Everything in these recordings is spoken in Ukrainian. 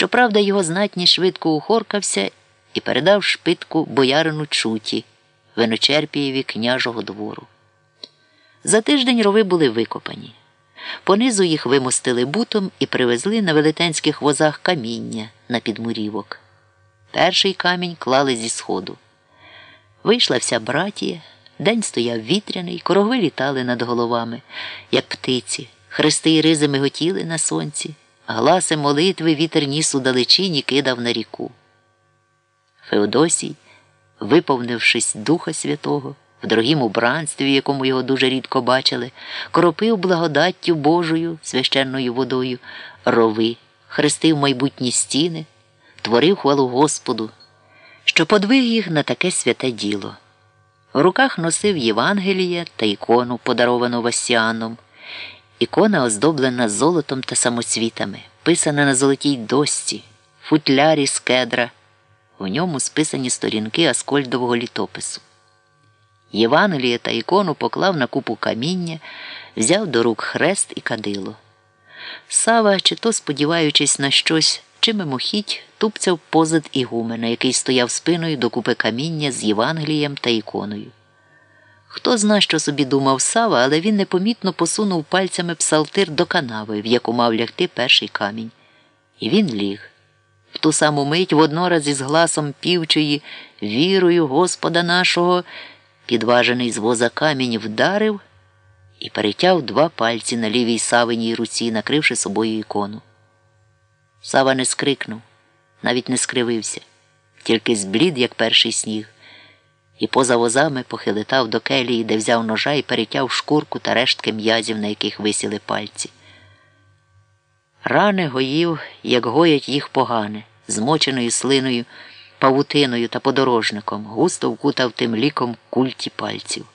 Щоправда, його знатність швидко ухоркався і передав шпитку боярину чуті, виночерпієві княжого двору. За тиждень рови були викопані. Понизу їх вимостили бутом і привезли на велетенських возах каміння на підмурівок. Перший камінь клали зі сходу. Вийшла вся братія, день стояв вітряний, корови літали над головами, як птиці, хрести й ризи миготіли на сонці, гласи молитви вітер ніс у далечині кидав на ріку. Феодосій, виповнившись Духа Святого, в дорогім убранстві, якому його дуже рідко бачили, кропив благодаттю Божою священною водою, рови, хрестив майбутні стіни, творив хвалу Господу, що подвиг їх на таке святе діло. В руках носив Євангеліє та ікону, подаровану Васіаном. Ікона оздоблена золотом та самоцвітами, писана на золотій досці, футлярі з кедра. У ньому списані сторінки Аскольдового літопису. Євангеліє та ікону поклав на купу каміння, взяв до рук хрест і кадило. Сава, чи то сподіваючись на щось, чи мимохідь, тупцяв позад ігумена, який стояв спиною до купи каміння з Євангелієм та іконою. Хто зна, що собі думав Сава, але він непомітно посунув пальцями псалтир до канави, в яку мав лягти перший камінь. І він ліг. В ту саму мить воднораз із гласом півчої вірою Господа нашого, підважений з воза камінь вдарив і перетяв два пальці на лівій савиній руці, накривши собою ікону. Сава не скрикнув, навіть не скривився, тільки зблід, як перший сніг, і поза возами похилитав до келії, де взяв ножа і перетяв шкурку та рештки м'язів, на яких висіли пальці. Рани гоїв, як гоять їх погане, змоченою слиною, павутиною та подорожником, густо вкутав тим ліком культі пальців.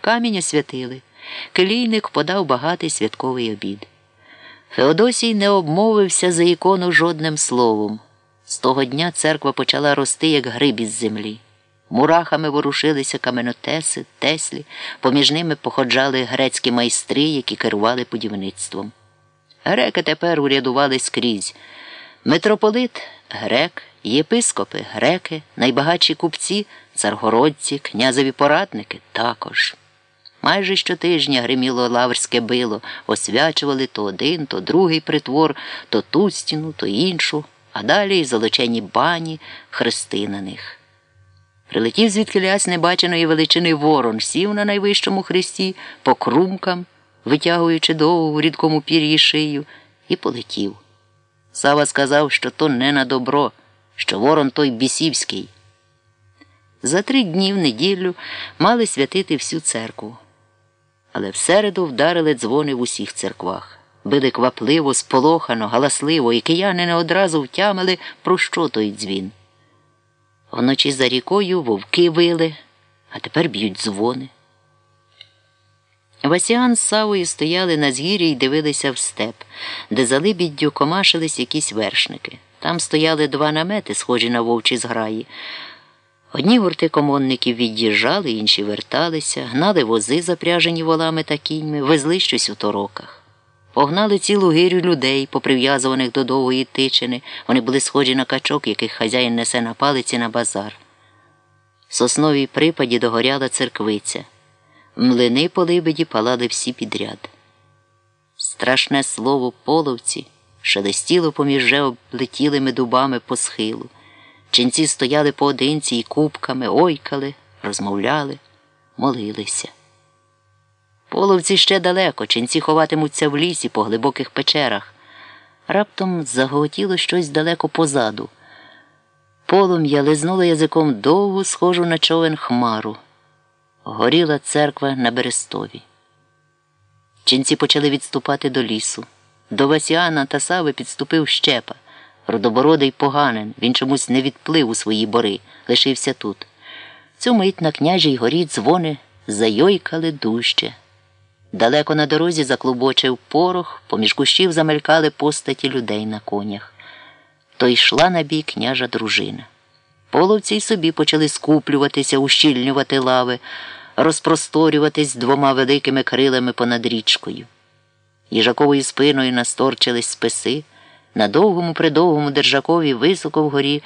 Камінь освятили. Келійник подав багатий святковий обід. Феодосій не обмовився за ікону жодним словом. З того дня церква почала рости, як гриб із землі. Мурахами ворушилися каменотеси, теслі, поміж ними походжали грецькі майстри, які керували будівництвом. Греки тепер урядували скрізь. Митрополит грек, єпископи греки, найбагатші купці, царгородці, князеві порадники також. Майже щотижня гриміло лаврське било, освячували то один, то другий притвор, то ту стіну, то іншу, а далі золочені бані, хрести на них. Прилетів звідки лясь небаченої величини ворон, сів на найвищому хресті, по крумкам, витягуючи довгу рідкому пір'ї шию, і полетів. Сава сказав, що то не на добро, що ворон той бісівський. За три дні в неділю мали святити всю церкву. Але в середу вдарили дзвони в усіх церквах. Били квапливо, сполохано, галасливо, і кияни не одразу втямили, про що той дзвін. Вночі за рікою вовки вили, а тепер б'ють дзвони. Васіан з Савою стояли на згір'ї й дивилися в степ, де за либіддю комашились якісь вершники. Там стояли два намети, схожі на вовчі зграї. Одні гурти комонників від'їжджали, інші верталися, гнали вози, запряжені волами та кіньми, везли щось у тороках. Погнали цілу гирю людей, поприв'язуваних до довгої тичини. Вони були схожі на качок, яких хазяїн несе на палиці на базар. В сосновій припаді догоряла церквиця. Млини по либеді палали всі підряд. Страшне слово половці шелестіло поміж вже облетілими дубами по схилу. Ченці стояли поодинці і кубками, ойкали, розмовляли, молилися. Половці ще далеко, ченці ховатимуться в лісі по глибоких печерах. Раптом заготіло щось далеко позаду. Полум'я лизнуло язиком довгу, схожу на човен хмару. Горіла церква на Берестові. Ченці почали відступати до лісу. До Васіана та Сави підступив щепа. Родобородий поганин, він чомусь не відплив у свої бори, лишився тут. Цю мить на княжій горі дзвони зайойкали дужче. Далеко на дорозі заклубочив порох, поміж кущів замелькали постаті людей на конях. То йшла на бій княжа дружина. Половці й собі почали скуплюватися, ущільнювати лави, розпросторюватись двома великими крилами понад річкою. Їжаковою спиною насторчились списи. На довгому придовгому держакові високо вгорі